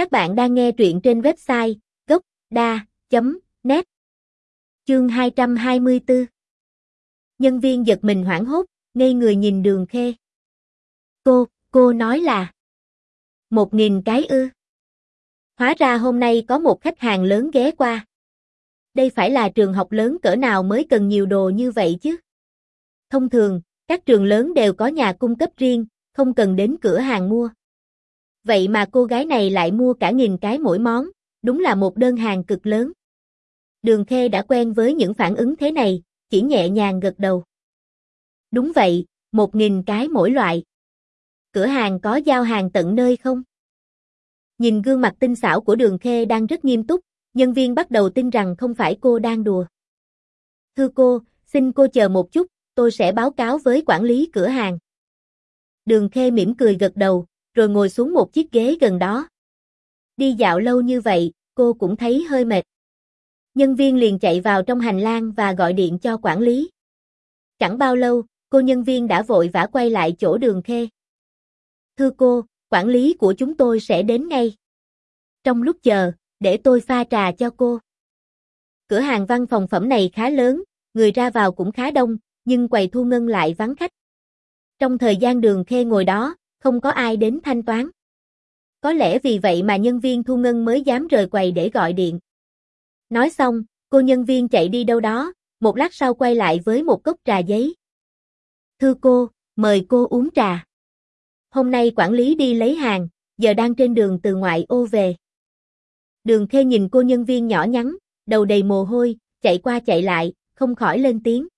Các bạn đang nghe truyện trên website gocda.net Chương 224 Nhân viên giật mình hoảng hốt, ngây người nhìn đường khê. Cô, cô nói là Một nghìn cái ư. Hóa ra hôm nay có một khách hàng lớn ghé qua. Đây phải là trường học lớn cỡ nào mới cần nhiều đồ như vậy chứ? Thông thường, các trường lớn đều có nhà cung cấp riêng, không cần đến cửa hàng mua. Vậy mà cô gái này lại mua cả nghìn cái mỗi món, đúng là một đơn hàng cực lớn. Đường Khê đã quen với những phản ứng thế này, chỉ nhẹ nhàng gật đầu. Đúng vậy, một nghìn cái mỗi loại. Cửa hàng có giao hàng tận nơi không? Nhìn gương mặt tinh xảo của đường Khê đang rất nghiêm túc, nhân viên bắt đầu tin rằng không phải cô đang đùa. Thưa cô, xin cô chờ một chút, tôi sẽ báo cáo với quản lý cửa hàng. Đường Khê mỉm cười gật đầu, rồi ngồi xuống một chiếc ghế gần đó. Đi dạo lâu như vậy, cô cũng thấy hơi mệt. Nhân viên liền chạy vào trong hành lang và gọi điện cho quản lý. Chẳng bao lâu, cô nhân viên đã vội vã quay lại chỗ đường khê. Thưa cô, quản lý của chúng tôi sẽ đến ngay. Trong lúc chờ, để tôi pha trà cho cô. Cửa hàng văn phòng phẩm này khá lớn, người ra vào cũng khá đông, nhưng quầy thu ngân lại vắng khách. Trong thời gian đường khê ngồi đó, không có ai đến thanh toán. Có lẽ vì vậy mà nhân viên thu ngân mới dám rời quầy để gọi điện. Nói xong, cô nhân viên chạy đi đâu đó, một lát sau quay lại với một cốc trà giấy. Thưa cô, mời cô uống trà. Hôm nay quản lý đi lấy hàng, giờ đang trên đường từ ngoại ô về. Đường Khê nhìn cô nhân viên nhỏ nhắn, đầu đầy mồ hôi, chạy qua chạy lại, không khỏi lên tiếng.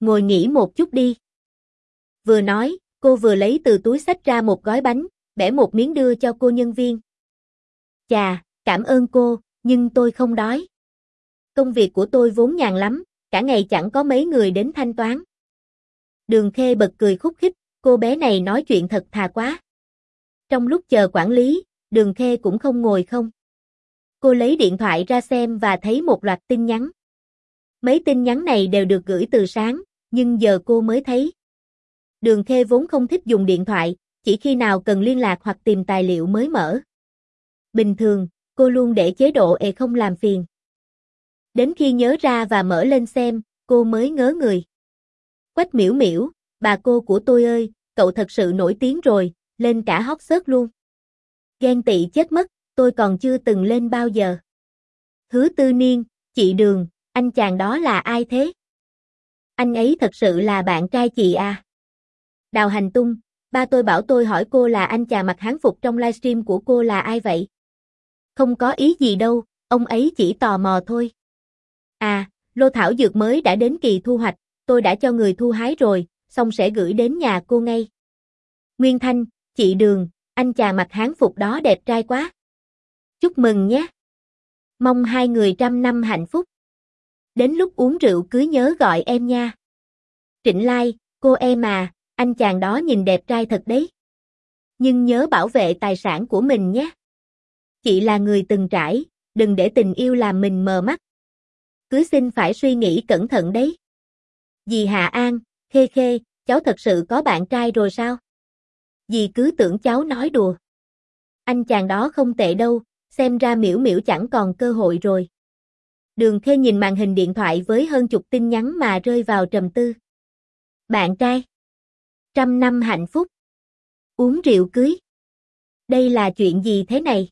Ngồi nghỉ một chút đi. Vừa nói, cô vừa lấy từ túi sách ra một gói bánh, bẻ một miếng đưa cho cô nhân viên. Chà, cảm ơn cô, nhưng tôi không đói. Công việc của tôi vốn nhàn lắm, cả ngày chẳng có mấy người đến thanh toán. Đường Khê bật cười khúc khích, cô bé này nói chuyện thật thà quá. Trong lúc chờ quản lý, Đường Khê cũng không ngồi không. Cô lấy điện thoại ra xem và thấy một loạt tin nhắn. Mấy tin nhắn này đều được gửi từ sáng, nhưng giờ cô mới thấy. Đường Khê vốn không thích dùng điện thoại, chỉ khi nào cần liên lạc hoặc tìm tài liệu mới mở. Bình thường, cô luôn để chế độ e không làm phiền. Đến khi nhớ ra và mở lên xem, cô mới ngớ người. Quách miễu miễu, bà cô của tôi ơi, cậu thật sự nổi tiếng rồi, lên cả hot sớt luôn. Ghen tị chết mất, tôi còn chưa từng lên bao giờ. Hứa tư niên, chị Đường, anh chàng đó là ai thế? Anh ấy thật sự là bạn trai chị à? Đào hành tung, ba tôi bảo tôi hỏi cô là anh chàng mặc hán phục trong livestream của cô là ai vậy? Không có ý gì đâu, ông ấy chỉ tò mò thôi. À, lô thảo dược mới đã đến kỳ thu hoạch, tôi đã cho người thu hái rồi, xong sẽ gửi đến nhà cô ngay. Nguyên Thanh, chị Đường, anh chàng mặc hán phục đó đẹp trai quá. Chúc mừng nhé. Mong hai người trăm năm hạnh phúc. Đến lúc uống rượu cứ nhớ gọi em nha. Trịnh Lai, cô em à, anh chàng đó nhìn đẹp trai thật đấy. Nhưng nhớ bảo vệ tài sản của mình nhé. Chị là người từng trải, đừng để tình yêu làm mình mờ mắt. Cứ xin phải suy nghĩ cẩn thận đấy. Dì Hà An, khê khê, cháu thật sự có bạn trai rồi sao? Dì cứ tưởng cháu nói đùa. Anh chàng đó không tệ đâu, xem ra miễu miễu chẳng còn cơ hội rồi. Đường khê nhìn màn hình điện thoại với hơn chục tin nhắn mà rơi vào trầm tư. Bạn trai. Trăm năm hạnh phúc. Uống rượu cưới. Đây là chuyện gì thế này?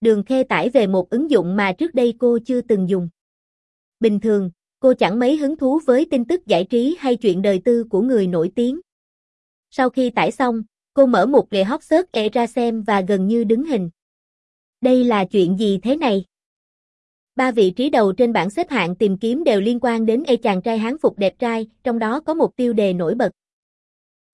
Đường Khê tải về một ứng dụng mà trước đây cô chưa từng dùng. Bình thường, cô chẳng mấy hứng thú với tin tức giải trí hay chuyện đời tư của người nổi tiếng. Sau khi tải xong, cô mở một lệ hot search e ra xem và gần như đứng hình. Đây là chuyện gì thế này? Ba vị trí đầu trên bảng xếp hạng tìm kiếm đều liên quan đến e chàng trai hán phục đẹp trai, trong đó có một tiêu đề nổi bật.